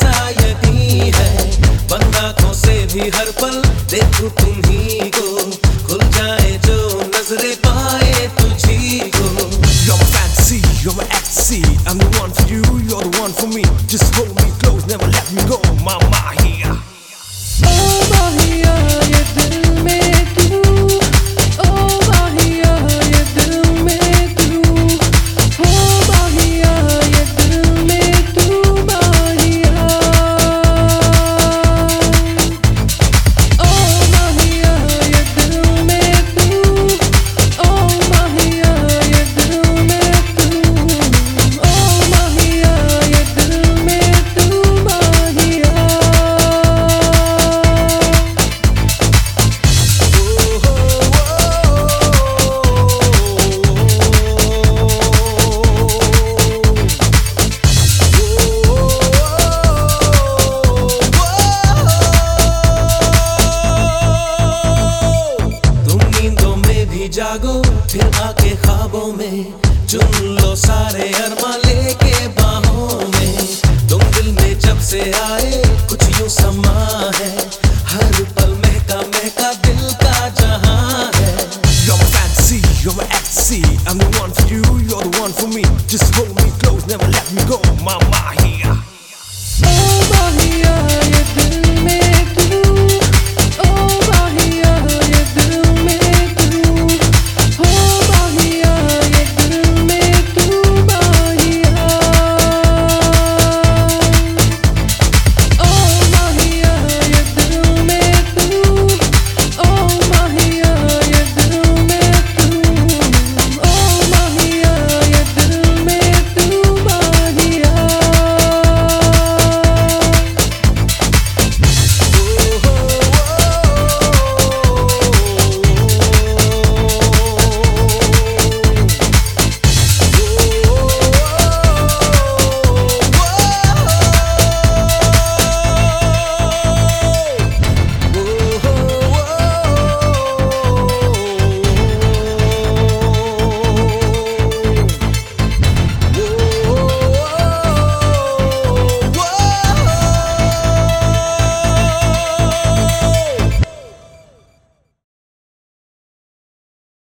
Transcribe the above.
अपनी यही है बंदा आँखों से भी हर पल देखू तुम ही को खुल जाए जो नजरे पाए तुझी को You're my fantasy, you're my ecstasy I'm the one for you, you're the one for me चुन लो सारे अरमा लेके बाहों में तुम दिल में जब से आए कुछ यूँ समा है हर पल महका महका दिल का जहाँ है You're my fancy, you're my FC I'm the one for you, you're the one for me Just hold me close, never let me go My Mahia Oh Mahia, ये दिल